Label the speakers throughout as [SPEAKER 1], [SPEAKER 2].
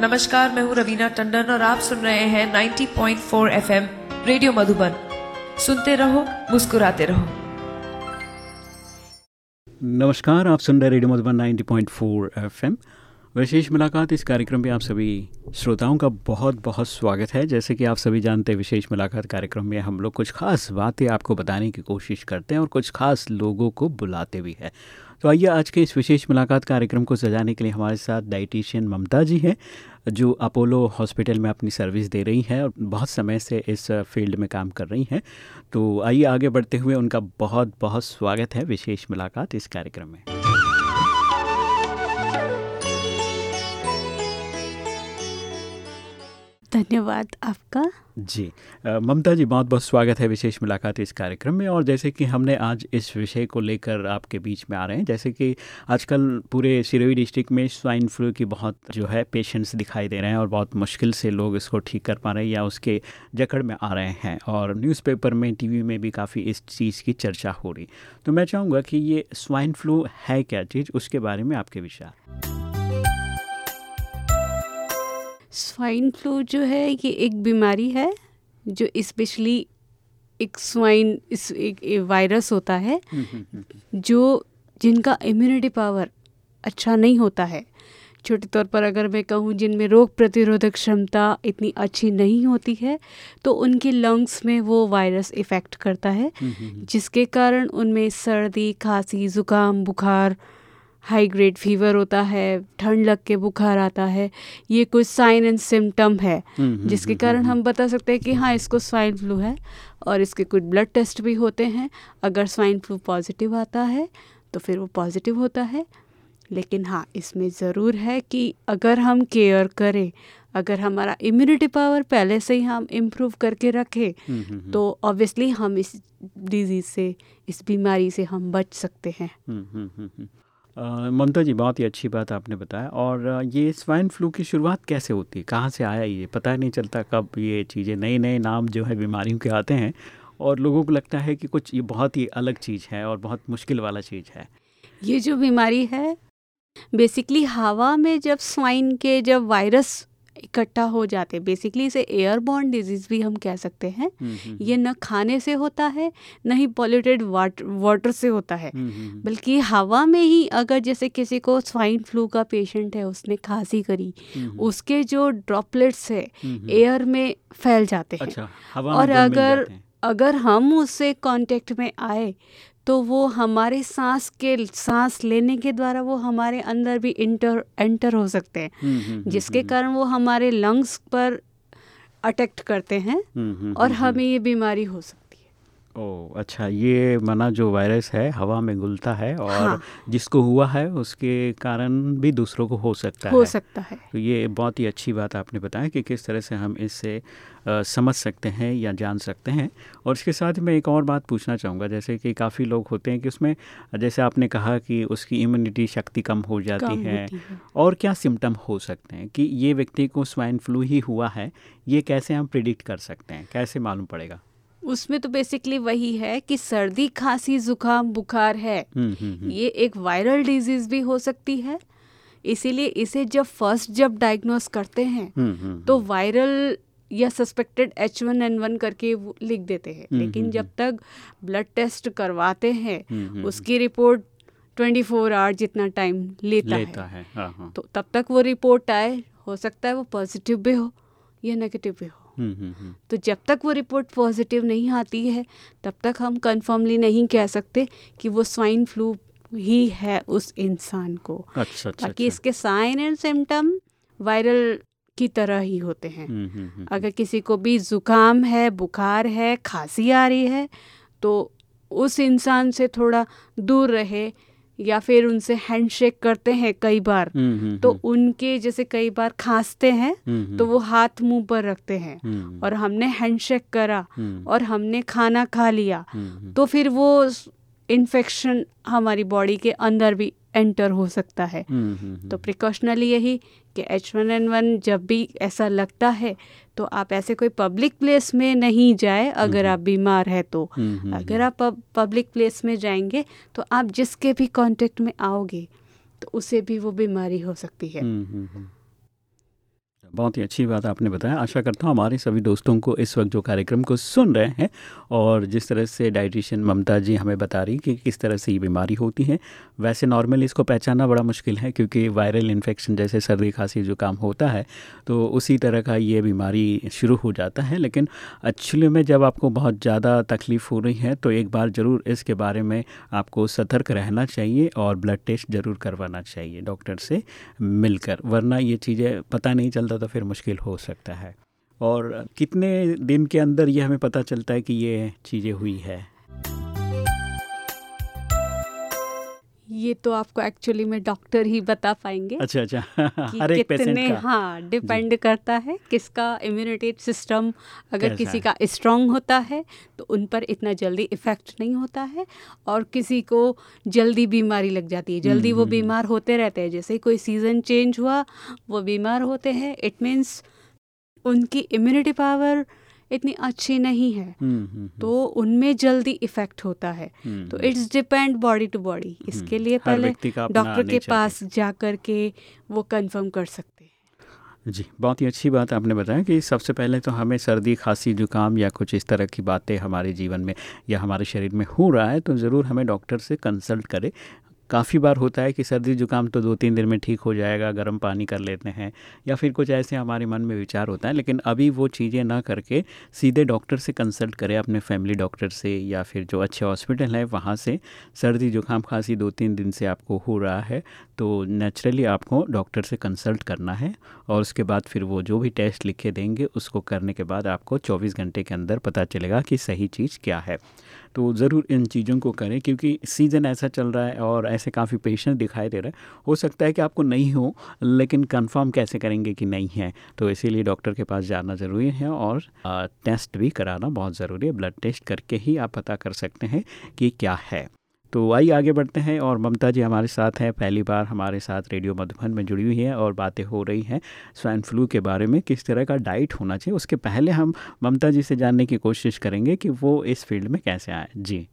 [SPEAKER 1] नमस्कार, मैं हूँ रवीना टंडन और आप सुन रहे हैं 90.4 एफएम रेडियो मधुबन। सुनते रहो, मुस्कुराते रहो।
[SPEAKER 2] नमस्कार, आप सुन रहे रेडियो मधुबन 90.4 एफएम। विशेष मुलाकात इस कार्यक्रम में आप सभी श्रोताओं का बहुत बहुत स्वागत है। जैसे कि आप सभी जानते हैं, विशेष मुलाकात कार्यक्रम में हम लोग कुछ खास बातें आपको बताने की कोशिश करते हैं और कुछ खास लोगों को बुलाते भी हैं। तो आइए आज के इस विशेष मुलाकात कार्यक्रम को सजाने के लिए हमारे साथ डाइटिशियन ममता जी हैं, जो अपोलो हॉस्पिटल में अपनी सर्विस दे रही हैं और बहुत समय से इस फ़ील्ड में काम कर रही हैं। तो आइए आगे बढ़ते हुए उनका बहुत बहुत स्वागत है। विशेष मुलाकात इस कार्यक्रम में।
[SPEAKER 3] धन्यवाद आपका।
[SPEAKER 2] जी ममता जी, बहुत बहुत स्वागत है विशेष मुलाकात इस कार्यक्रम में और जैसे कि हमने आज इस विषय को लेकर आपके बीच में आ रहे हैं, जैसे कि आजकल पूरे सिरोही डिस्ट्रिक्ट में स्वाइन फ्लू की बहुत जो है पेशेंट्स दिखाई दे रहे हैं और बहुत मुश्किल से लोग इसको ठीक कर पा रहे हैं या उसके जकड़ में आ रहे हैं और न्यूज़पेपर में, टीवी में भी काफ़ी इस चीज़ की चर्चा हो रही। तो मैं चाहूँगा कि ये स्वाइन फ्लू है क्या चीज़, उसके बारे में आपके विचार।
[SPEAKER 3] स्वाइन फ्लू जो है ये एक बीमारी है जो स्पेशली एक स्वाइन इस एक वायरस होता है हम्म, हम्म, हम्म, जो जिनका इम्यूनिटी पावर अच्छा नहीं होता है। छोटे तौर पर अगर मैं कहूँ जिनमें रोग प्रतिरोधक क्षमता इतनी अच्छी नहीं होती है तो उनके लंग्स में वो वायरस इफ़ेक्ट करता है जिसके कारण उनमें सर्दी खांसी ज़ुकाम बुखार हाई ग्रेड फीवर होता है ठंड लग के बुखार आता है ये कुछ साइन एंड सिम्टम है हम्म, हम्म, जिसके हम्म, कारण हम बता सकते हैं कि हाँ इसको स्वाइन फ्लू है और इसके कुछ ब्लड टेस्ट भी होते हैं। अगर स्वाइन फ्लू पॉजिटिव आता है तो फिर वो पॉजिटिव होता है। लेकिन हाँ इसमें ज़रूर है कि अगर हम केयर करें अगर हमारा इम्यूनिटी पावर पहले से ही हम इम्प्रूव करके रखें तो ऑब्वियसली हम इस डिज़ीज़ से इस बीमारी से हम बच सकते हैं।
[SPEAKER 2] ममता जी, बहुत ही अच्छी बात आपने बताया। और ये स्वाइन फ्लू की शुरुआत कैसे होती है? कहाँ से आया ये? पता नहीं चलता कब ये चीज़ें नए नए नाम जो है बीमारियों के आते हैं। और लोगों को लगता है कि कुछ ये बहुत ही अलग चीज़ है और बहुत मुश्किल वाला चीज़ है।
[SPEAKER 3] ये जो बीमारी है, बेसिकली हवा में जब स्वाइन के जब वायरस इकट्ठा हो जाते हैं। बेसिकली इसे एयरबॉर्न डिज़ीज़ भी हम कह सकते हैं। ये। न खाने से होता है न ही पॉल्यूटेड वाटर से होता है। बल्कि हवा में ही अगर जैसे किसी को स्वाइन फ्लू का पेशेंट है उसने खांसी करी उसके जो ड्रॉपलेट्स है एयर में फैल जाते हैं। अच्छा, और अगर अगर हम उससे कांटेक्ट में आए तो वो हमारे सांस के सांस लेने के द्वारा वो हमारे अंदर भी इंटर एंटर हो सकते हैं। हम्म, हम्म, हम्म, जिसके कारण वो हमारे लंग्स पर अटेक्ट करते हैं और हमें ये बीमारी हो सकती
[SPEAKER 2] ओ अच्छा ये मना जो वायरस है हवा में घुलता है और हाँ। जिसको हुआ है उसके कारण भी दूसरों को हो सकता
[SPEAKER 3] हो है। हो सकता है।
[SPEAKER 2] तो ये बहुत ही अच्छी बात आपने बताया कि किस तरह से हम इससे समझ सकते हैं या जान सकते हैं। और इसके साथ मैं एक और बात पूछना चाहूँगा जैसे कि काफ़ी लोग होते हैं कि उसमें जैसे आपने कहा कि उसकी इम्यूनिटी शक्ति कम हो जाती कम है, है। और क्या सिम्टम हो सकते हैं कि ये व्यक्ति को स्वाइन फ्लू ही हुआ है ये कैसे हम प्रिडिक्ट कर सकते हैं? कैसे मालूम पड़ेगा?
[SPEAKER 3] उसमें तो बेसिकली वही है कि सर्दी खांसी जुकाम बुखार है हम्म, हम्म, हम्म। ये एक वायरल डिज़ीज़ भी हो सकती है इसीलिए इसे जब फ़र्स्ट जब डायग्नोस करते हैं तो वायरल या suspected H one N one करके लिख देते हैं लेकिन जब तक ब्लड टेस्ट करवाते हैं उसकी रिपोर्ट ट्वेंटी फोर आवर जितना टाइम लेता, लेता है, है। हाँ, हाँ। तो तब तक वो रिपोर्ट आए हो सकता है वो पॉजिटिव भी हो या नेगेटिव भी हो। तो जब तक वो रिपोर्ट पॉजिटिव नहीं आती है तब तक हम कंफर्मली नहीं कह सकते कि वो स्वाइन फ्लू ही है उस इंसान को। अच्छा, अच्छा, बाकी अच्छा। इसके साइन एंड सिम्टम वायरल की तरह ही होते हैं। अगर किसी को भी जुकाम है बुखार है खांसी आ रही है तो उस इंसान से थोड़ा दूर रहे या फिर उनसे हैंडशेक करते हैं कई बार हम्म, हम्म, तो हम्म। उनके जैसे कई बार खांसते हैं तो वो हाथ मुँह पर रखते हैं और हमने हैंडशेक करा और हमने खाना खा लिया तो फिर वो इन्फेक्शन हमारी बॉडी के अंदर भी एंटर हो सकता है। तो प्रिकॉशनली यही कि एच वन एन वन जब भी ऐसा लगता है तो आप ऐसे कोई पब्लिक प्लेस में नहीं जाए अगर आप बीमार है तो। अगर आप पब्लिक प्लेस में जाएँगे तो आप जिसके भी कांटेक्ट में आओगे तो उसे भी वो बीमारी हो सकती है।
[SPEAKER 2] बहुत ही अच्छी बात आपने बताया। आशा करता हूँ हमारे सभी दोस्तों को इस वक्त जो कार्यक्रम को सुन रहे हैं और जिस तरह से डाइटिशियन ममता जी हमें बता रही कि किस तरह से ये बीमारी होती है, वैसे नॉर्मली इसको पहचानना बड़ा मुश्किल है क्योंकि वायरल इन्फेक्शन जैसे सर्दी खांसी जुकाम होता है तो उसी तरह का ये बीमारी शुरू हो जाता है। लेकिन एक्चुअली में जब आपको बहुत ज़्यादा तकलीफ़ हो रही है तो एक बार ज़रूर इसके बारे में आपको सतर्क रहना चाहिए और ब्लड टेस्ट ज़रूर करवाना चाहिए डॉक्टर से मिलकर, वरना ये चीज़ें पता नहीं चलता तो फिर मुश्किल हो सकता है। और कितने दिन के अंदर ये हमें पता चलता है कि ये चीज़ें हुई है?
[SPEAKER 3] ये तो आपको एक्चुअली में डॉक्टर ही बता पाएँगे
[SPEAKER 2] अच्छा अच्छा। हर एक पेशेंट
[SPEAKER 3] कितने
[SPEAKER 2] का।
[SPEAKER 3] हाँ डिपेंड करता है किसका इम्यूनिटी सिस्टम अगर किसी का स्ट्रांग होता है तो उन पर इतना जल्दी इफ़ेक्ट नहीं होता है और किसी को जल्दी बीमारी लग जाती है। जल्दी
[SPEAKER 2] हम्म,
[SPEAKER 3] वो
[SPEAKER 2] हम्म,
[SPEAKER 3] बीमार होते रहते हैं। जैसे कोई सीज़न चेंज हुआ वो बीमार होते हैं। इट मीन्स उनकी इम्यूनिटी पावर इतनी अच्छी नहीं है।
[SPEAKER 2] हम्म, हम्म, हम्म,
[SPEAKER 3] तो उनमें जल्दी इफ़ेक्ट होता है। तो it's depend body to body इसके लिए पहले डॉक्टर के पास जा कर के वो कंफर्म कर सकते हैं।
[SPEAKER 2] जी बहुत ही अच्छी बात आपने बताया कि सबसे पहले तो हमें सर्दी खांसी जुकाम या कुछ इस तरह की बातें हमारे जीवन में या हमारे शरीर में हो रहा है तो ज़रूर हमें डॉक्टर से कंसल्ट करें। काफ़ी बार होता है कि सर्दी जुकाम तो दो तीन दिन में ठीक हो जाएगा, गर्म पानी कर लेते हैं, या फिर कुछ ऐसे हमारे मन में विचार होता है, लेकिन अभी वो चीज़ें ना करके सीधे डॉक्टर से कंसल्ट करें, अपने फैमिली डॉक्टर से या फिर जो अच्छे हॉस्पिटल है वहाँ से। सर्दी जुकाम खांसी दो तीन दिन से आपको हो रहा है तो नेचुरली आपको डॉक्टर से कंसल्ट करना है और उसके बाद फिर वो जो भी टेस्ट लिखे देंगे, उसको करने के बाद आपको 24 घंटे के अंदर पता चलेगा कि सही चीज़ क्या है। तो ज़रूर इन चीज़ों को करें, क्योंकि सीज़न ऐसा चल रहा है और ऐसे काफ़ी पेशेंट दिखाई दे रहे हैं। हो सकता है कि आपको नहीं हो, लेकिन कंफर्म कैसे करेंगे कि नहीं है? तो इसीलिए डॉक्टर के पास जाना ज़रूरी है और टेस्ट भी कराना बहुत ज़रूरी है। ब्लड टेस्ट करके ही आप पता कर सकते हैं कि क्या है। तो आइए आगे बढ़ते हैं और ममता जी हमारे साथ हैं। पहली बार हमारे साथ रेडियो मधुबन में जुड़ी हुई है और बातें हो रही हैं स्वाइन फ्लू के बारे में किस तरह का डाइट होना चाहिए। उसके पहले हम ममता जी से जानने की कोशिश करेंगे कि वो इस फ़ील्ड में कैसे आए। जी।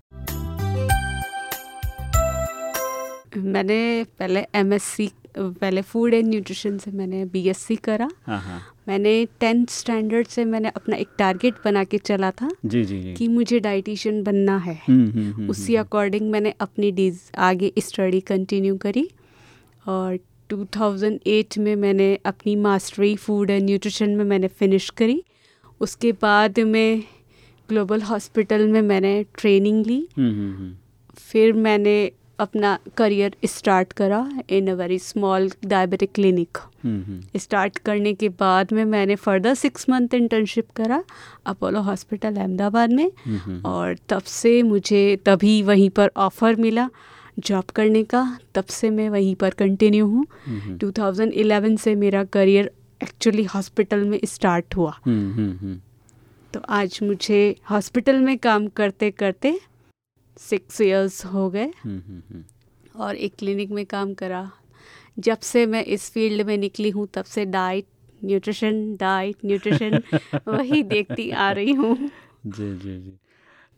[SPEAKER 3] मैंने पहले एमएससी पहले फ़ूड एंड न्यूट्रिशन से मैंने बीएससी करा।
[SPEAKER 2] हाँ हाँ।
[SPEAKER 3] मैंने टेंथ स्टैंडर्ड से मैंने अपना एक टारगेट बना के चला था
[SPEAKER 2] जी जी जी।
[SPEAKER 3] कि मुझे डाइटिशियन बनना है।
[SPEAKER 2] हम्म, हम्म, हम्म,
[SPEAKER 3] उसी अकॉर्डिंग मैंने अपनी डीज आगे स्टडी कंटिन्यू करी और 2008 में मैंने अपनी मास्टरी फ़ूड एंड न्यूट्रिशन में मैंने फिनिश करी। उसके बाद में ग्लोबल हॉस्पिटल में मैंने ट्रेनिंग ली।
[SPEAKER 2] हम्म,
[SPEAKER 3] फिर मैंने अपना करियर स्टार्ट करा in a very small diabetic clinic. Start करने के बाद में मैंने फर्दर सिक्स मंथ इंटर्नशिप करा अपोलो हॉस्पिटल अहमदाबाद में और तब से मुझे तभी वहीं पर ऑफ़र मिला जॉब करने का तब से मैं वहीं पर कंटिन्यू हूँ।
[SPEAKER 2] हम्म, हम्म,
[SPEAKER 3] 2011 से मेरा करियर एक्चुअली हॉस्पिटल में स्टार्ट हुआ। तो आज मुझे हॉस्पिटल में काम करते करते सिक्स इयर्स हो गए।
[SPEAKER 2] हम्म, हम्म, हम्म।
[SPEAKER 3] और एक क्लिनिक में काम करा। जब से मैं इस फ़ील्ड में निकली हूँ तब से डाइट न्यूट्रिशन डाइट न्यूट्रिशन वही देखती आ रही हूँ।
[SPEAKER 2] जी जी जी।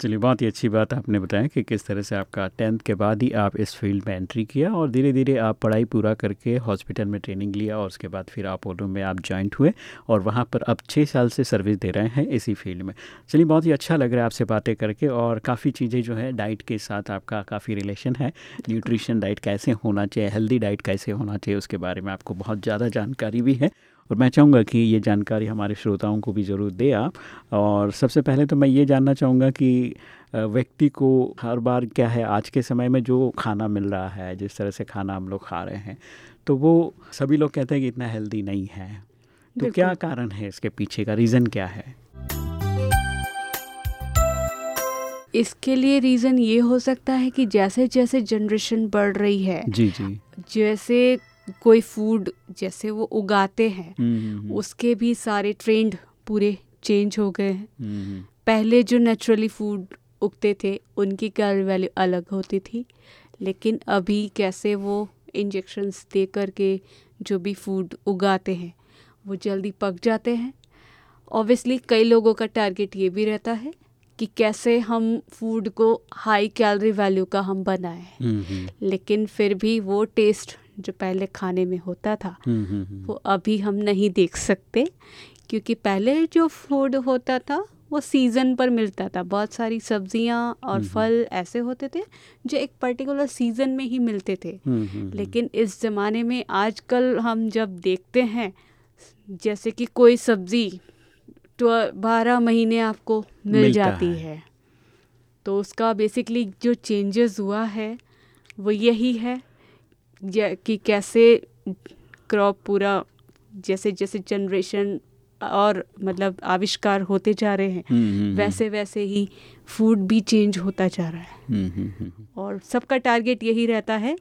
[SPEAKER 2] चलिए, बहुत ही अच्छी बात आपने बताया कि किस तरह से आपका टेंथ के बाद ही आप इस फ़ील्ड में एंट्री किया और धीरे धीरे आप पढ़ाई पूरा करके हॉस्पिटल में ट्रेनिंग लिया और उसके बाद फिर अपोलो में आप ज्वाइंट हुए और वहाँ पर अब छः साल से सर्विस दे रहे हैं इसी फ़ील्ड में। चलिए, बहुत ही अच्छा लग रहा है आपसे बातें करके और काफ़ी चीज़ें जो है, डाइट के साथ आपका काफ़ी रिलेशन है। न्यूट्रिशन डाइट कैसे होना चाहिए, हेल्दी डाइट कैसे होना चाहिए, उसके बारे में आपको बहुत ज़्यादा जानकारी भी है। और मैं चाहूँगा कि ये जानकारी हमारे श्रोताओं को भी ज़रूर दे आप। और सबसे पहले तो मैं ये जानना चाहूँगा कि व्यक्ति को हर बार क्या है आज के समय में जो खाना मिल रहा है जिस तरह से खाना हम लोग खा रहे हैं तो वो सभी लोग कहते हैं कि इतना हेल्दी नहीं है। तो क्या कारण है इसके पीछे का रीज़न क्या है?
[SPEAKER 3] इसके लिए रीज़न ये हो सकता है कि जैसे जैसे जनरेशन बढ़ रही है
[SPEAKER 2] जी जी।
[SPEAKER 3] जैसे कोई फ़ूड जैसे वो उगाते हैं
[SPEAKER 2] हम्म, हम्म, हम्म,
[SPEAKER 3] उसके भी सारे ट्रेंड पूरे चेंज हो गए हैं। पहले जो नेचुरली फ़ूड उगते थे उनकी कैलोरी वैल्यू अलग होती थी लेकिन अभी कैसे वो इंजेक्शंस दे करके जो भी फ़ूड उगाते हैं वो जल्दी पक जाते हैं। ऑब्वियसली कई लोगों का टारगेट ये भी रहता है कि कैसे हम फ़ूड को हाई कैलोरी वैल्यू का हम बनाएँ। लेकिन फिर भी वो टेस्ट जो पहले खाने में होता था
[SPEAKER 2] हम्म, हम्म, हम्म।
[SPEAKER 3] वो अभी हम नहीं देख सकते क्योंकि पहले जो फ़ूड होता था वो सीज़न पर मिलता था। बहुत सारी सब्ज़ियाँ और फल ऐसे होते थे जो एक पर्टिकुलर सीज़न में ही मिलते थे। लेकिन इस ज़माने में आजकल हम जब देखते हैं जैसे कि कोई सब्ज़ी तो बारह महीने आपको मिल जाती
[SPEAKER 2] है।
[SPEAKER 3] है। तो उसका बेसिकली जो चेंजेस हुआ है वो यही है। कि कैसे क्रॉप पूरा जैसे जैसे जनरेशन और मतलब आविष्कार होते जा रहे हैं
[SPEAKER 2] हम्म, हम्म,
[SPEAKER 3] वैसे वैसे ही फ़ूड भी चेंज होता जा रहा है।
[SPEAKER 2] हम्म, हम्म, हम्म,
[SPEAKER 3] और सबका टारगेट यही रहता है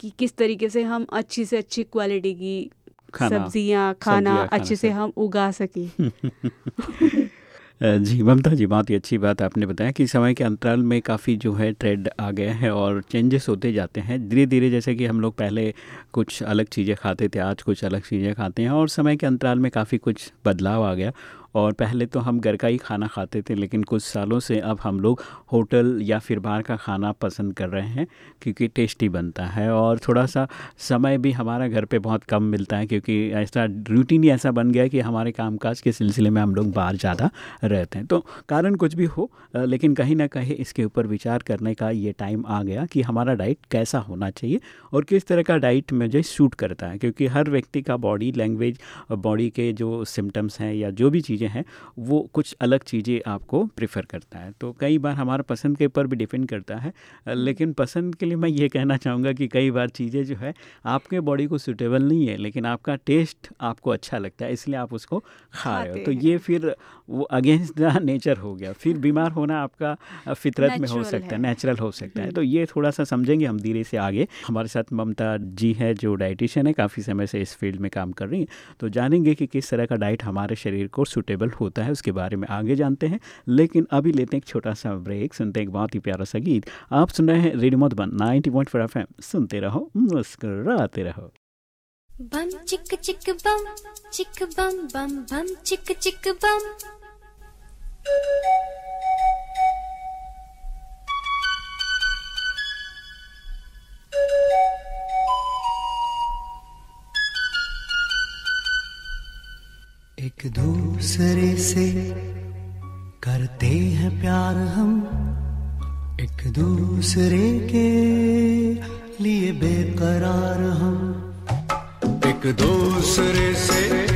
[SPEAKER 3] कि किस तरीके से हम अच्छी से अच्छी क्वालिटी की सब्ज़ियाँ खाना
[SPEAKER 2] खाना
[SPEAKER 3] अच्छे से हम उगा सकें।
[SPEAKER 2] जी, ममता जी, बहुत ही अच्छी बात आपने बताया कि समय के अंतराल में काफ़ी जो है ट्रेड आ गया है और चेंजेस होते जाते हैं। धीरे धीरे जैसे कि हम लोग पहले कुछ अलग चीज़ें खाते थे, आज कुछ अलग चीज़ें खाते हैं और समय के अंतराल में काफ़ी कुछ बदलाव आ गया और पहले तो हम घर का ही खाना खाते थे, लेकिन कुछ सालों से अब हम लोग होटल या फिर बाहर का खाना पसंद कर रहे हैं, क्योंकि टेस्टी बनता है और थोड़ा सा समय भी हमारा घर पे बहुत कम मिलता है, क्योंकि ऐसा रूटीन ही ऐसा बन गया कि हमारे कामकाज के सिलसिले में हम लोग बाहर ज़्यादा रहते हैं। तो कारण कुछ भी हो लेकिन कहीं ना कहीं इसके ऊपर विचार करने का ये टाइम आ गया कि हमारा डाइट कैसा होना चाहिए और किस तरह का डाइट मुझे सूट करता है, क्योंकि हर व्यक्ति का बॉडी लैंग्वेज बॉडी के जो सिम्टम्स हैं या जो भी चीज़ें हैं वो कुछ अलग चीज़ें आपको प्रेफर करता है। तो कई बार हमारा पसंद के ऊपर भी डिपेंड करता है लेकिन पसंद के लिए मैं ये कहना चाहूँगा कि कई बार चीज़ें जो है आपके बॉडी को सूटेबल नहीं है लेकिन आपका टेस्ट आपको अच्छा लगता है इसलिए आप उसको खा रहे हो। तो ये फिर वो अगेंस्ट द नेचर हो गया फिर बीमार होना आपका फितरत में हो सकता है
[SPEAKER 3] है।
[SPEAKER 2] नेचुरल हो सकता है। तो ये थोड़ा सा समझेंगे हम धीरे से आगे। हमारे साथ ममता जी है जो डाइटिशियन है काफ़ी समय से इस फ़ील्ड में काम कर रही हैं। तो जानेंगे कि किस तरह का डाइट हमारे शरीर को सूटेबल होता है उसके बारे में आगे जानते हैं। लेकिन अभी लेते हैं एक छोटा सा ब्रेक सुनते हैं एक बहुत ही प्यारा सा गीत। आप सुन रहे हैं radio Madhuban 90.4 point four F सुनते रहो मुस्कुराते रहो।
[SPEAKER 4] Bum chicka chicka bum, chicka bum bum bum chicka chicka bum.
[SPEAKER 5] एक दूसरे से करते हैं प्यार हम। एक दूसरे के लिए बेकरार हम। एक दूसरे से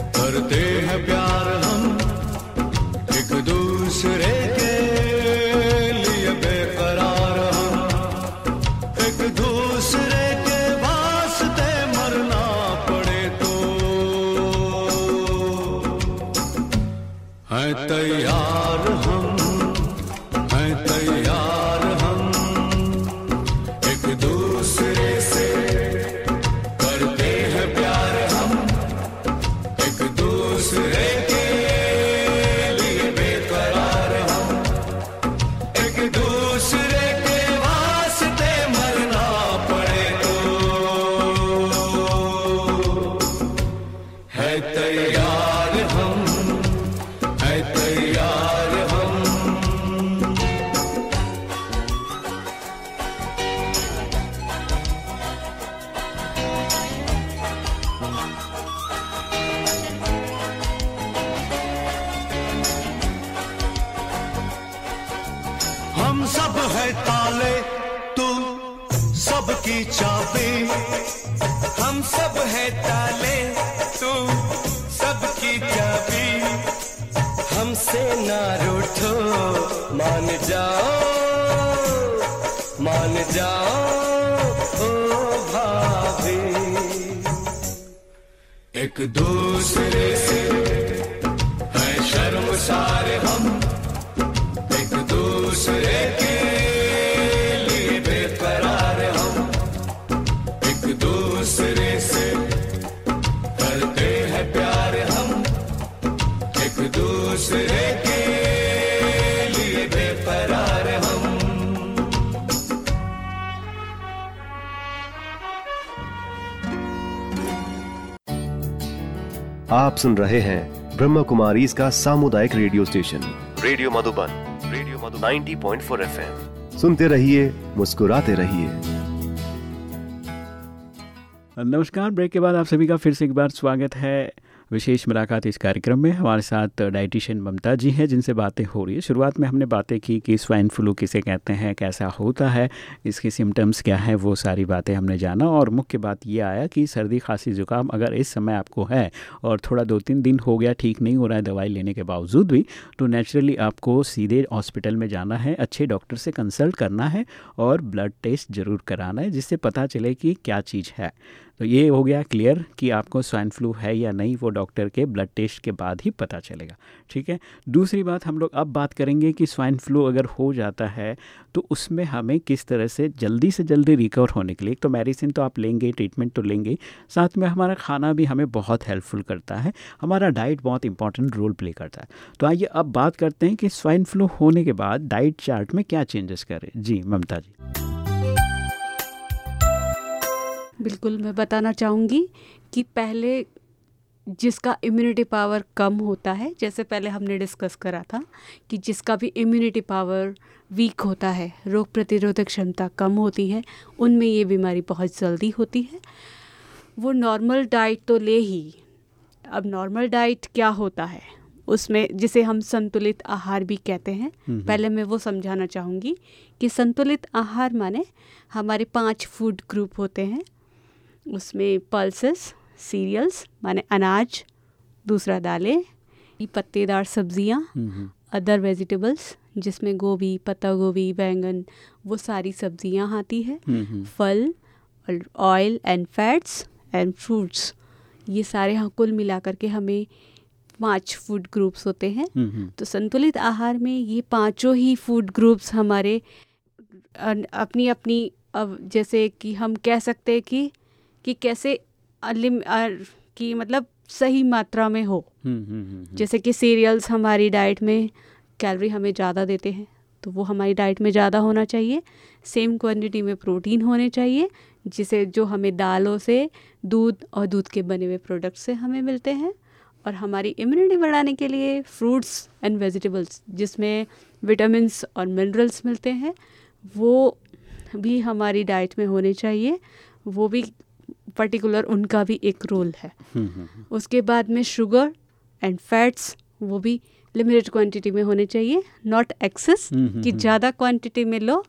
[SPEAKER 5] करते हैं प्यार हम। एक दूसरे तैयार हैं। ताले तू सबकी चाबी। हमसे ना रूठो, मान जाओ मान जाओ, ओ भाभी। एक दूसरे से है शर्मसार हम
[SPEAKER 6] सुन रहे हैं ब्रह्म कुमारी इसका सामुदायिक radio station. Radio Madhuban radio ninety point four F M सुनते रहिए मुस्कुराते रहिए।
[SPEAKER 2] नमस्कार ब्रेक के बाद आप सभी का फिर से एक बार स्वागत है। विशेष मुलाकात इस कार्यक्रम में। हमारे साथ डाइटिशियन ममता जी हैं, जिनसे बातें हो रही है। शुरुआत में हमने बातें की कि स्वाइन फ्लू किसे कहते हैं, कैसा होता है, इसके सिम्टम्स क्या हैं, वो सारी बातें हमने जाना और मुख्य बात ये आया कि सर्दी खांसी ज़ुकाम अगर इस समय आपको है और थोड़ा दो तीन दिन हो गया, ठीक नहीं हो रहा है, दवाई लेने के बावजूद भी तो नेचुरली आपको सीधे हॉस्पिटल में जाना है, अच्छे डॉक्टर से कंसल्ट करना है और ब्लड टेस्ट ज़रूर कराना है, जिससे पता चले कि क्या चीज़ है। तो ये हो गया क्लियर कि आपको स्वाइन फ्लू है या नहीं, वो डॉक्टर के ब्लड टेस्ट के बाद ही पता चलेगा, ठीक है? दूसरी बात, हम लोग अब बात करेंगे कि स्वाइन फ्लू अगर हो जाता है तो उसमें हमें किस तरह से जल्दी से जल्दी रिकवर होने के लिए तो मेडिसिन तो आप लेंगे ट्रीटमेंट तो लेंगे, साथ में हमारा खाना भी हमें बहुत हेल्पफुल करता है, हमारा डाइट बहुत इंपॉर्टेंट रोल प्ले करता है। तो आइए अब बात करते हैं कि स्वाइन फ्लू होने के बाद डाइट चार्ट में क्या चेंजेस करें। जी, ममता जी।
[SPEAKER 3] बिल्कुल मैं बताना चाहूँगी कि पहले जिसका इम्यूनिटी पावर कम होता है जैसे पहले हमने डिस्कस करा था कि जिसका भी इम्यूनिटी पावर वीक होता है रोग प्रतिरोधक क्षमता कम होती है उनमें ये बीमारी बहुत जल्दी होती है। वो नॉर्मल डाइट तो ले ही। अब नॉर्मल डाइट क्या होता है? उसमें जिसे हम संतुलित आहार भी कहते हैं। पहले मैं वो समझाना चाहूँगी कि संतुलित आहार माने हमारे पाँच फ़ूड ग्रुप होते हैं। उसमें पल्सेस सीरियल्स माने अनाज दूसरा दालें पत्तेदार सब्ज़ियाँ अदर वेजिटेबल्स जिसमें गोभी पत्ता गोभी बैंगन वो सारी सब्ज़ियाँ आती है। फल oil and fats and fruits ये सारे हाँ कुल मिलाकर के हमें पाँच फ़ूड ग्रुप्स होते हैं। तो संतुलित आहार में ये पाँचों ही फ़ूड ग्रुप्स हमारे अपनी अपनी अब जैसे कि हम कह सकते हैं कि कि कैसे अलिम कि मतलब सही मात्रा में हो। हम्म, हम्म, हम्म, जैसे कि सीरियल्स हमारी डाइट में कैलोरी हमें ज़्यादा देते हैं तो वो हमारी डाइट में ज़्यादा होना चाहिए। सेम क्वांटिटी में प्रोटीन होने चाहिए जिसे जो हमें दालों से दूध और दूध के बने हुए प्रोडक्ट से हमें मिलते हैं। और हमारी इम्यूनिटी बढ़ाने के लिए फ्रूट्स एंड वेजिटेबल्स जिसमें विटामिन्स और मिनरल्स मिलते हैं वो भी हमारी डाइट में होने चाहिए। वो भी पर्टिकुलर उनका भी एक रोल है। हम्म, हम्म, हम्म। उसके बाद में शुगर एंड फैट्स वो भी लिमिटेड क्वांटिटी में होने चाहिए नॉट एक्सेस कि ज़्यादा क्वांटिटी में लो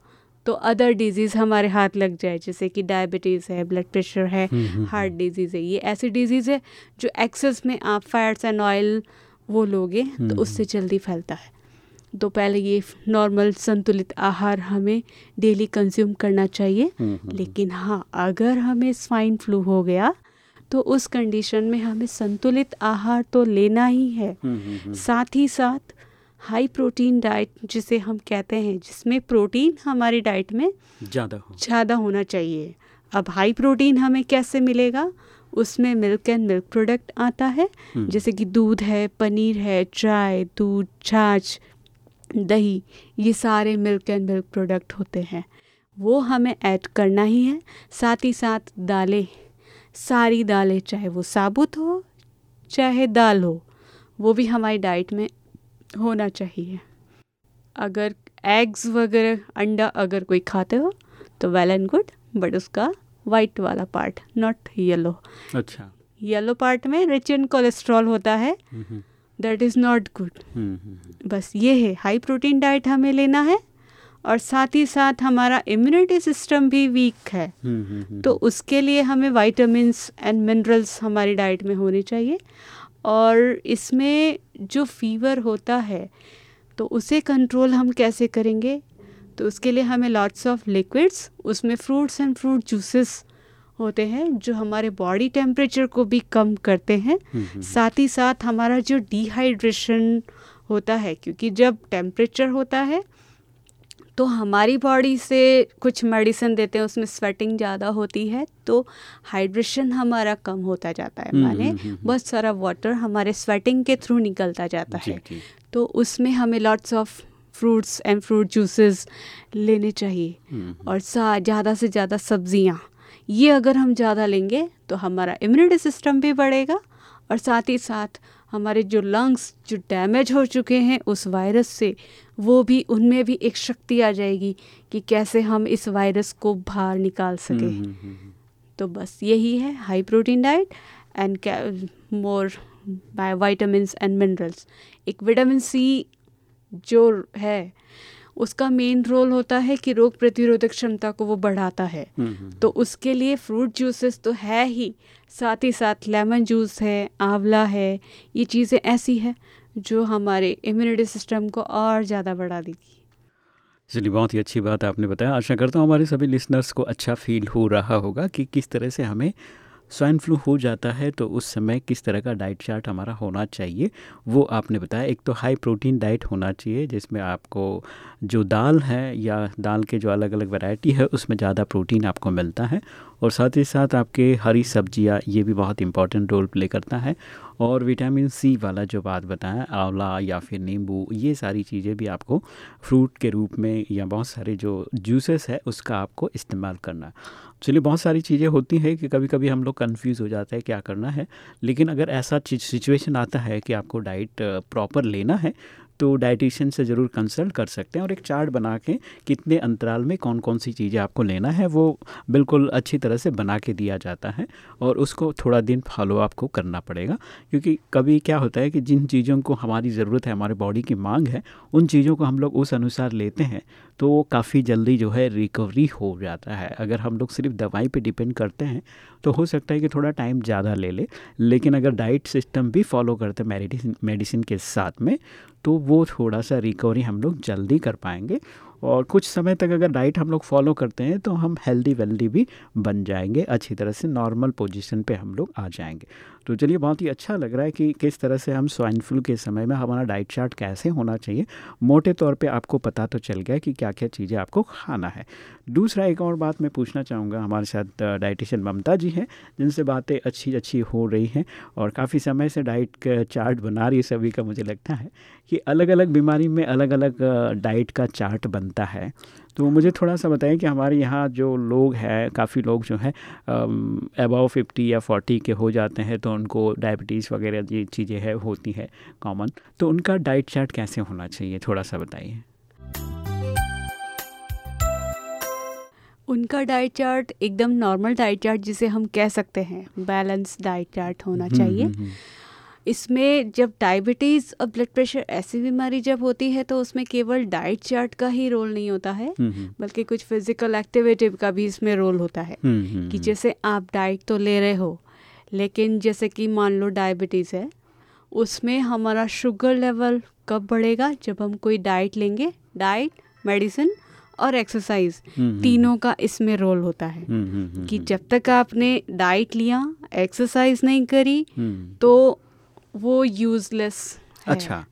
[SPEAKER 3] तो अदर डिज़ीज़ हमारे हाथ लग जाए जैसे कि डायबिटीज़ है ब्लड प्रेशर है हार्ट डिज़ीज़ है ये ऐसी डिज़ीज़ है जो एक्सेस में आप फैट्स एंड ऑयल वो लोगे तो उससे जल्दी फैलता है। तो पहले ये नॉर्मल संतुलित आहार हमें डेली कंज्यूम करना चाहिए। हम्म, हम्म, हम्म। लेकिन हाँ अगर हमें स्वाइन फ्लू हो गया तो उस कंडीशन में हमें संतुलित आहार तो लेना ही है। साथ ही साथ हाई प्रोटीन डाइट जिसे हम कहते हैं जिसमें प्रोटीन हमारी डाइट में ज़्यादा हो। ज़्यादा होना चाहिए। अब हाई प्रोटीन हमें कैसे मिलेगा? उसमें मिल्क एंड मिल्क प्रोडक्ट आता है। जैसे कि दूध है पनीर है चाय दूध छाछ दही ये सारे मिल्क एंड मिल्क प्रोडक्ट होते हैं। वो हमें ऐड करना ही है। साथ ही साथ दालें सारी दालें चाहे वो साबुत हो चाहे दाल हो वो भी हमारी डाइट में होना चाहिए। अगर एग्स वगैरह अंडा अगर कोई खाते हो तो वेल एंड गुड बट उसका वाइट वाला पार्ट नॉट येलो
[SPEAKER 2] अच्छा।
[SPEAKER 3] येलो पार्ट में रिच इन कोलेस्ट्रॉल होता है। That is not good. बस ये है हाई प्रोटीन डाइट हमें लेना है और साथ ही साथ हमारा इम्यूनिटी सिस्टम भी वीक है। हम्म, हम्म, हम्म, तो उसके लिए हमें वाइटामस एंड मिनरल्स हमारी डाइट में होने चाहिए और इसमें जो फीवर होता है तो उसे कंट्रोल हम कैसे करेंगे? तो उसके लिए हमें लॉट्स ऑफ़ लिक्विड्स उसमें फ्रूट्स एंड फ्रूट जूसेस होते हैं जो हमारे बॉडी टेम्परेचर को भी कम करते हैं। हम्म, हम्म, हम्म। साथ ही साथ हमारा जो डिहाइड्रेशन होता है क्योंकि जब टेम्परेचर होता है तो हमारी बॉडी से कुछ मेडिसिन देते हैं उसमें स्वेटिंग ज़्यादा होती है तो हाइड्रेशन हमारा कम होता जाता है। माने बहुत सारा वाटर हमारे स्वेटिंग के थ्रू निकलता जाता है। तो उसमें हमें lots of fruits and fruit juices लेने चाहिए और ज़्यादा से ज़्यादा सब्ज़ियाँ। ये अगर हम ज़्यादा लेंगे तो हमारा इम्यूनिटी सिस्टम भी बढ़ेगा और साथ ही साथ हमारे जो लंग्स जो डैमेज हो चुके हैं उस वायरस से वो भी उनमें भी एक शक्ति आ जाएगी कि कैसे हम इस वायरस को बाहर निकाल सकें। हम्म, हम्म, हम्म, तो बस यही है high protein diet and more by vitamin and minerals एक विटामिन सी जो है उसका मेन रोल होता है कि रोग प्रतिरोधक क्षमता को वो बढ़ाता है। तो उसके लिए फ्रूट जूसेस तो है ही साथ ही साथ लेमन जूस है आंवला है ये चीज़ें ऐसी है जो हमारे इम्यूनिटी सिस्टम को और ज़्यादा बढ़ा देगी
[SPEAKER 2] चलिए बहुत ही अच्छी बात आपने बताया। आशा करता हूँ हमारे सभी लिसनर्स को अच्छा फील हो रहा होगा कि किस तरह से हमें स्वाइन फ्लू हो जाता है तो उस समय किस तरह का डाइट चार्ट हमारा होना चाहिए, वो आपने बताया। एक तो हाई प्रोटीन डाइट होना चाहिए, जिसमें आपको जो दाल है या दाल के जो अलग अलग वैरायटी है, उसमें ज़्यादा प्रोटीन आपको मिलता है। और साथ ही साथ आपके हरी सब्ज़ियाँ, ये भी बहुत इंपॉर्टेंट रोल प्ले करता है। और विटामिन सी वाला जो बात बताया, आंवला या फिर नींबू, ये सारी चीज़ें भी आपको फ्रूट के रूप में या बहुत सारे जो जूसेस है, उसका आपको इस्तेमाल करना। चलिए, बहुत सारी चीज़ें होती हैं कि कभी कभी हम लोग कन्फ्यूज़ हो जाते हैं क्या करना है। लेकिन अगर ऐसा सिचुएशन आता है कि आपको डाइट प्रॉपर लेना है तो डाइटिशियन से ज़रूर कंसल्ट कर सकते हैं और एक चार्ट बना के कितने अंतराल में कौन कौन सी चीज़ें आपको लेना है, वो बिल्कुल अच्छी तरह से बना के दिया जाता है और उसको थोड़ा दिन फॉलो आपको करना पड़ेगा। क्योंकि कभी क्या होता है कि जिन चीज़ों को हमारी ज़रूरत है, हमारे बॉडी की मांग है, उन चीज़ों को हम लोग उस अनुसार लेते हैं तो वो काफ़ी जल्दी जो है रिकवरी हो जाता है। अगर हम लोग सिर्फ़ दवाई पे डिपेंड करते हैं तो हो सकता है कि थोड़ा टाइम ज़्यादा ले ले, लेकिन अगर डाइट सिस्टम भी फॉलो करते हैं मेडिसिन मेडिसिन के साथ में तो वो थोड़ा सा रिकवरी हम लोग जल्दी कर पाएँगे और कुछ समय तक अगर डाइट हम लोग फॉलो करते हैं तो हम हेल्दी वेल्दी भी बन जाएँगे, अच्छी तरह से नॉर्मल पोजीशन पे हम लोग आ जाएँगे। तो चलिए बहुत ही अच्छा लग रहा है कि किस तरह से हम स्वाइन फ्लू के समय में हमारा डाइट चार्ट कैसे होना चाहिए। मोटे तौर पे आपको पता तो चल गया कि क्या क्या चीज़ें आपको खाना है। दूसरा एक और बात मैं पूछना चाहूँगा, हमारे साथ डाइटिशियन ममता जी हैं, जिनसे बातें अच्छी अच्छी हो रही हैं और काफ़ी समय से डाइट चार्ट बना रही है सभी का मुझे लगता है कि अलग अलग बीमारी में अलग अलग डाइट का चार्ट बनता है। तो मुझे थोड़ा सा बताएँ कि हमारे यहाँ जो लोग हैं काफ़ी लोग जो हैं अबाव फिफ्टी या फोर्टी के हो जाते हैं तो उनको डायबिटीज़ वगैरह ये चीज़ें है होती है कॉमन तो उनका डाइट चार्ट कैसे होना चाहिए थोड़ा सा बताइए।
[SPEAKER 3] उनका डाइट चार्ट एकदम नॉर्मल डाइट चार्ट जिसे हम कह सकते हैं बैलेंस डाइट चार्ट होना
[SPEAKER 2] हम्म,
[SPEAKER 3] चाहिए।
[SPEAKER 2] हम्म, हम्म।
[SPEAKER 3] इसमें जब डायबिटीज़ और ब्लड प्रेशर ऐसी बीमारी जब होती है तो उसमें केवल डाइट चार्ट का ही रोल नहीं होता है बल्कि कुछ फ़िज़िकल एक्टिविटी का भी इसमें रोल होता है कि जैसे आप डाइट तो ले रहे हो लेकिन जैसे कि मान लो डायबिटीज़ है उसमें हमारा शुगर लेवल कब बढ़ेगा? जब हम कोई डाइट लेंगे डाइट मेडिसिन और एक्सरसाइज तीनों का इसमें रोल होता है कि जब तक आपने डाइट लिया एक्सरसाइज नहीं करी तो वो यूजलेस
[SPEAKER 2] अच्छा।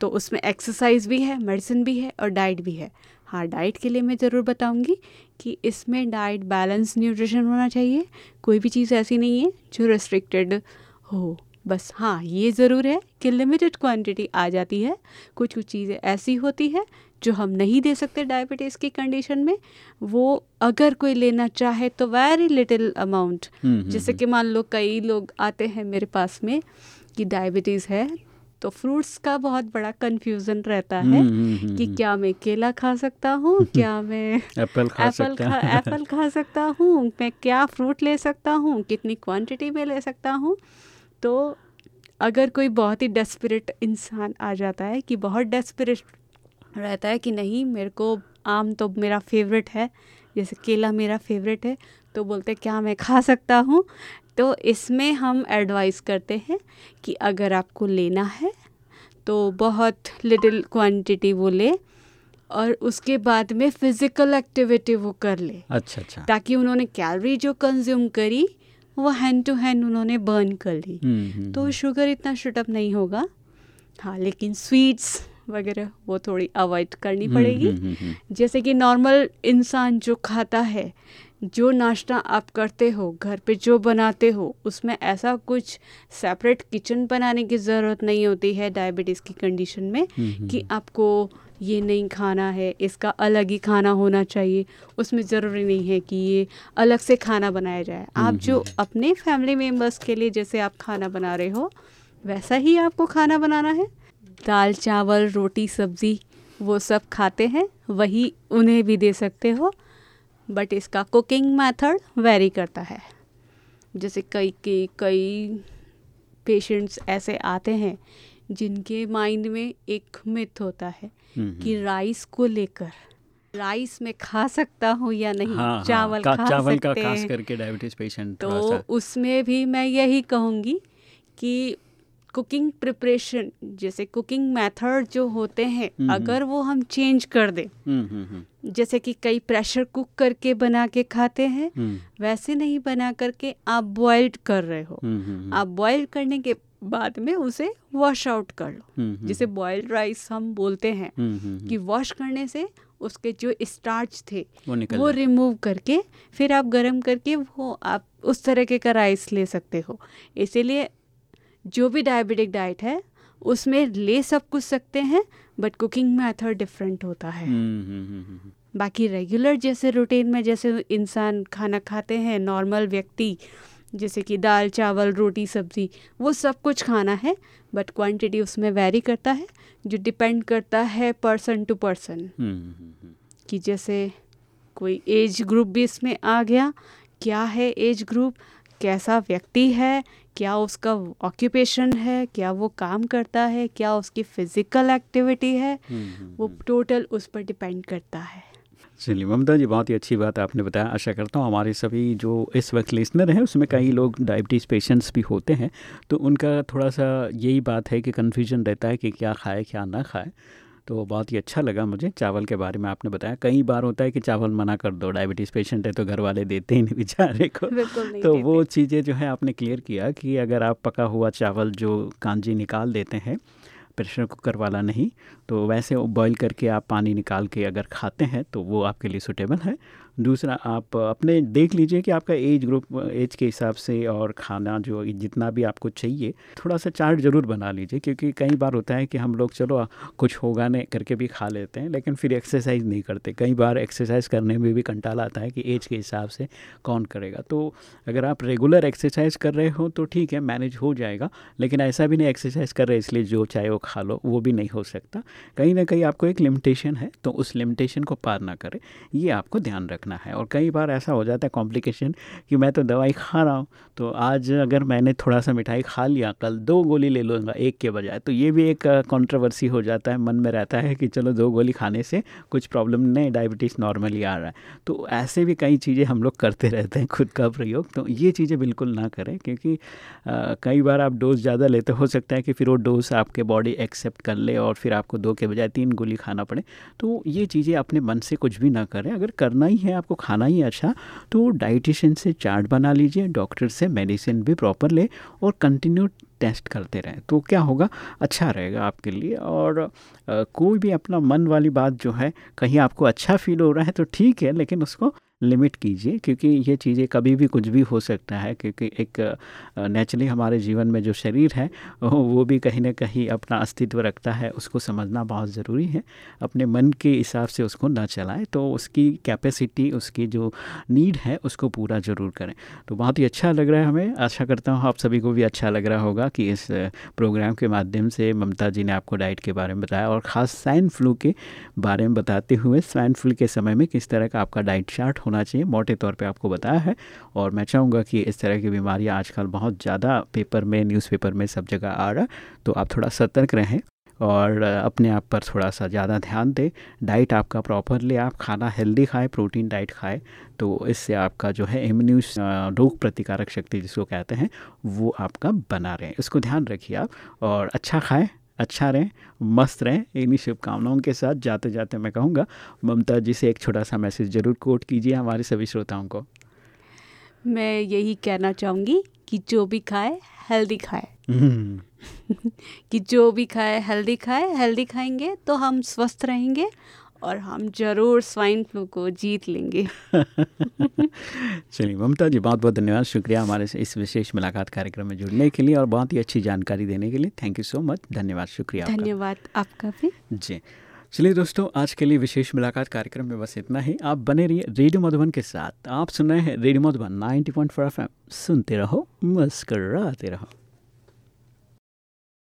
[SPEAKER 3] तो उसमें एक्सरसाइज भी है मेडिसिन भी है और डाइट भी है। हाँ डाइट के लिए मैं ज़रूर बताऊँगी कि इसमें डाइट बैलेंस न्यूट्रिशन होना चाहिए। कोई भी चीज़ ऐसी नहीं है जो रेस्ट्रिक्टेड हो। बस हाँ ये ज़रूर है कि लिमिटेड क्वांटिटी आ जाती है। कुछ कुछ चीज़ें ऐसी होती है जो हम नहीं दे सकते डायबिटीज़ की कंडीशन में। वो अगर कोई लेना चाहे तो वेरी लिटिल अमाउंट जैसे कि मान लो कई लोग आते हैं मेरे पास में कि डायबिटीज़ है तो फ्रूट्स का बहुत बड़ा कंफ्यूजन रहता है
[SPEAKER 2] हम्म, हम्म, हम्म,
[SPEAKER 3] कि क्या मैं केला खा सकता हूँ क्या मैं
[SPEAKER 2] एप्पल खा
[SPEAKER 3] एप्पल
[SPEAKER 2] सकते
[SPEAKER 3] खा
[SPEAKER 2] हैं।
[SPEAKER 3] एप्पल खा सकता हूँ मैं क्या फ्रूट ले सकता हूँ कितनी क्वांटिटी में ले सकता हूँ। तो अगर कोई बहुत ही डेस्परेट इंसान आ जाता है कि बहुत डेस्परेट रहता है कि नहीं मेरे को आम तो मेरा फेवरेट है जैसे केला मेरा फेवरेट है तो बोलते क्या मैं खा सकता हूँ? तो इसमें हम एडवाइस करते हैं कि अगर आपको लेना है तो बहुत लिटिल क्वांटिटी वो ले और उसके बाद में फ़िज़िकल एक्टिविटी वो कर ले।
[SPEAKER 2] अच्छा अच्छा।
[SPEAKER 3] ताकि उन्होंने कैलोरी जो कंज्यूम करी वो हैंड टू हैंड उन्होंने बर्न कर ली।
[SPEAKER 2] हम्म, हम्म,
[SPEAKER 3] तो शुगर इतना शुटअप नहीं होगा। हाँ लेकिन स्वीट्स वगैरह वो थोड़ी अवॉइड करनी
[SPEAKER 2] हम्म,
[SPEAKER 3] पड़ेगी।
[SPEAKER 2] हम्म, हम्म, हम्म।
[SPEAKER 3] जैसे कि नॉर्मल इंसान जो खाता है जो नाश्ता आप करते हो घर पे जो बनाते हो उसमें ऐसा कुछ सेपरेट किचन बनाने की ज़रूरत नहीं होती है डायबिटीज़ की कंडीशन में
[SPEAKER 2] हम्म,
[SPEAKER 3] कि आपको ये नहीं खाना है इसका अलग ही खाना होना चाहिए। उसमें ज़रूरी नहीं है कि ये अलग से खाना बनाया जाए। आप जो अपने फैमिली मेंबर्स के लिए जैसे आप खाना बना रहे हो वैसा ही आपको खाना बनाना है। दाल चावल रोटी सब्ज़ी वो सब खाते हैं वही उन्हें भी दे सकते हो। बट इसका कुकिंग मेथड वेरी करता है। जैसे कई कई कई पेशेंट्स ऐसे आते हैं जिनके माइंड में एक मिथ होता है
[SPEAKER 2] हम्म,
[SPEAKER 3] कि राइस को लेकर राइस में खा सकता हूँ या नहीं?
[SPEAKER 2] हाँ, हाँ,
[SPEAKER 3] चावल
[SPEAKER 2] का,
[SPEAKER 3] खा
[SPEAKER 2] चावल
[SPEAKER 3] सकते का
[SPEAKER 2] खास
[SPEAKER 3] हैं
[SPEAKER 2] करके डायबिटीज़ पेशेंट
[SPEAKER 3] तो उसमें भी मैं यही कहूँगी कि कुकिंग प्रिपरेशन जैसे कुकिंग मेथड जो होते हैं
[SPEAKER 2] हम्म,
[SPEAKER 3] अगर वो हम चेंज कर दें।
[SPEAKER 2] हम्म, हम्म, हम्म,
[SPEAKER 3] जैसे कि कई प्रेशर कुक करके बना के खाते हैं
[SPEAKER 2] हम्म,
[SPEAKER 3] वैसे नहीं बना करके आप बॉइल्ड कर रहे हो।
[SPEAKER 2] हम्म, हम्म,
[SPEAKER 3] आप बॉईल करने के बाद में उसे वॉश आउट कर लो।
[SPEAKER 2] हम्म, हम्म,
[SPEAKER 3] जिसे बॉइल्ड राइस हम बोलते हैं
[SPEAKER 2] हम्म, हम्म, हम्म,
[SPEAKER 3] कि वॉश करने से उसके जो स्टार्च थे
[SPEAKER 2] वो
[SPEAKER 3] वो रिमूव करके फिर आप गरम करके वो आप उस तरीके का राइस ले सकते हो। इसीलिए जो भी डायबिटिक डाइट है उसमें ले सब कुछ सकते हैं बट कुकिंग मेथड डिफरेंट होता है।
[SPEAKER 2] हम्म, हम्म, हम्म,
[SPEAKER 3] बाकी रेगुलर जैसे रूटीन में जैसे इंसान खाना खाते हैं नॉर्मल व्यक्ति जैसे कि दाल चावल रोटी सब्ज़ी वो सब कुछ खाना है बट क्वांटिटी उसमें वेरी करता है जो डिपेंड करता है पर्सन टू पर्सन कि जैसे कोई एज ग्रुप भी इसमें आ गया क्या है एज ग्रुप कैसा व्यक्ति है क्या उसका ऑक्यूपेशन है क्या वो काम करता है क्या उसकी फ़िज़िकल एक्टिविटी है
[SPEAKER 2] हम्म, हम्म,
[SPEAKER 3] वो टोटल उस पर डिपेंड करता है।
[SPEAKER 2] चलिए ममता जी बहुत ही अच्छी बात आपने बताया। आशा करता हूँ हमारे सभी जो इस वक्त लिसनर हैं उसमें कई लोग डायबिटीज़ पेशेंट्स भी होते हैं। तो उनका थोड़ा सा यही बात है कि कन्फ्यूज़न रहता है कि क्या खाए क्या ना खाए। तो बहुत ही अच्छा लगा मुझे चावल के बारे में आपने बताया। कई बार होता है कि चावल मना कर दो डायबिटीज़ पेशेंट है तो घर वाले देते ही नहीं बेचारे को।
[SPEAKER 3] नहीं
[SPEAKER 2] तो। वो चीज़ें जो है आपने क्लियर किया कि अगर आप पका हुआ चावल जो कांजी निकाल देते हैं प्रेशर कुकर वाला नहीं तो वैसे बॉईल करके आप पानी निकाल के अगर खाते हैं तो वो आपके लिए सुटेबल है। दूसरा आप अपने देख लीजिए कि आपका एज ग्रुप, एज के हिसाब से और खाना जो जितना भी आपको चाहिए थोड़ा सा चार्ट ज़रूर बना लीजिए, क्योंकि कई बार होता है कि हम लोग, चलो, कुछ होगा नहीं, करके भी खा लेते हैं, लेकिन फिर एक्सरसाइज नहीं करते। कई बार एक्सरसाइज करने में भी कंटाला आता है कि एज के हिसाब से कौन करेगा। तो अगर आप रेगुलर एक्सरसाइज कर रहे हो तो ठीक है, मैनेज हो जाएगा, लेकिन ऐसा भी नहीं एक्सरसाइज कर रहे, इसलिए जो चाहे वो खा लो, वो भी नहीं हो सकता। कहीं ना कहीं आपको एक लिमिटेशन है तो उस लिमिटेशन को पार ना करें, ये आपको ध्यान रखना है। और कई बार ऐसा हो जाता है कॉम्प्लिकेशन कि मैं तो दवाई खा रहा हूँ तो आज अगर मैंने थोड़ा सा मिठाई खा लिया, कल दो गोली ले लूँगा एक के बजाय तो ये भी एक कंट्रोवर्सी हो जाता है। मन में रहता है कि चलो दो गोली खाने से कुछ प्रॉब्लम नहीं डायबिटीज़ नॉर्मली आ रहा है। तो ऐसे भी कई चीज़ें हम लोग करते रहते हैं खुद का प्रयोग तो ये चीज़ें बिल्कुल ना करें, क्योंकि कई बार आप डोज ज़्यादा लेते हो सकता है कि फिर वो डोज आपके बॉडी एक्सेप्ट कर ले और फिर आपको दो के बजाय तीन गोली खाना पड़े। तो ये चीज़ें अपने मन से कुछ भी ना करें, अगर करना ही है आपको खाना ही अच्छा तो डाइटिशियन से चार्ट बना लीजिए डॉक्टर से मेडिसिन भी प्रॉपर ले और कंटिन्यू टेस्ट करते रहें। तो क्या होगा? अच्छा रहेगा आपके लिए और आ, कोई भी अपना मन वाली बात जो है कहीं आपको अच्छा फील हो रहा है तो ठीक है लेकिन उसको लिमिट कीजिए, क्योंकि ये चीज़ें कभी भी कुछ भी हो सकता है, क्योंकि एक नेचुरली हमारे जीवन में जो शरीर है, वो भी कहीं ना कहीं अपना अस्तित्व रखता है, उसको समझना बहुत ज़रूरी है। अपने मन के हिसाब से उसको ना चलाएँ तो उसकी कैपेसिटी उसकी जो नीड है, उसको पूरा ज़रूर करें। तो बहुत ही अच्छा लग रहा है हमें। आशा करता हूँ आप सभी को भी अच्छा लग रहा होगा कि इस प्रोग्राम के माध्यम से ममता जी ने आपको डाइट के बारे में बताया और ख़ास स्वाइन फ्लू के बारे में बताते हुए स्वाइन फ्लू के समय में किस तरह का आपका डाइट चार्ट चाहिए, मोटे तौर पे आपको बताया है। और मैं चाहूँगा कि इस तरह की बीमारियाँ आजकल बहुत ज़्यादा पेपर में, न्यूज़पेपर में सब जगह आ रहा तो आप थोड़ा सतर्क रहें और अपने आप पर थोड़ा सा ज़्यादा ध्यान दें। डाइट आपका प्रॉपर ले आप खाना हेल्दी खाएँ, प्रोटीन डाइट खाएँ तो इससे आपका जो है इम्यून रोग प्रतिकारक शक्ति जिसको कहते हैं, वो आपका बना रहे इसको ध्यान रखिए आप और अच्छा खाएँ अच्छा रहें मस्त रहें इन्हीं शुभकामनाओं के साथ जाते जाते मैं कहूँगा ममता जी से एक छोटा सा मैसेज ज़रूर कोट कीजिए हमारे सभी श्रोताओं को।
[SPEAKER 3] मैं यही कहना चाहूँगी कि जो भी खाए हेल्दी खाए। कि जो भी खाए हेल्दी खाए हेल्दी खाएँगे तो हम स्वस्थ रहेंगे और हम ज़रूर स्वाइन फ्लू को जीत लेंगे।
[SPEAKER 2] चलिए ममता जी बहुत बहुत धन्यवाद। शुक्रिया हमारे से इस विशेष मुलाकात कार्यक्रम में जुड़ने के लिए और बहुत ही अच्छी जानकारी देने के लिए। थैंक यू सो मच धन्यवाद शुक्रिया
[SPEAKER 3] धन्यवाद आपका भी।
[SPEAKER 2] जी। चलिए दोस्तों आज के लिए विशेष मुलाकात कार्यक्रम में बस इतना ही। आप बने रहिए रेडियो मधुबन के साथ। आप सुन रहे हैं रेडियो मधुबन 90.4 एफएम सुनते रहो मुस्कराते रहो।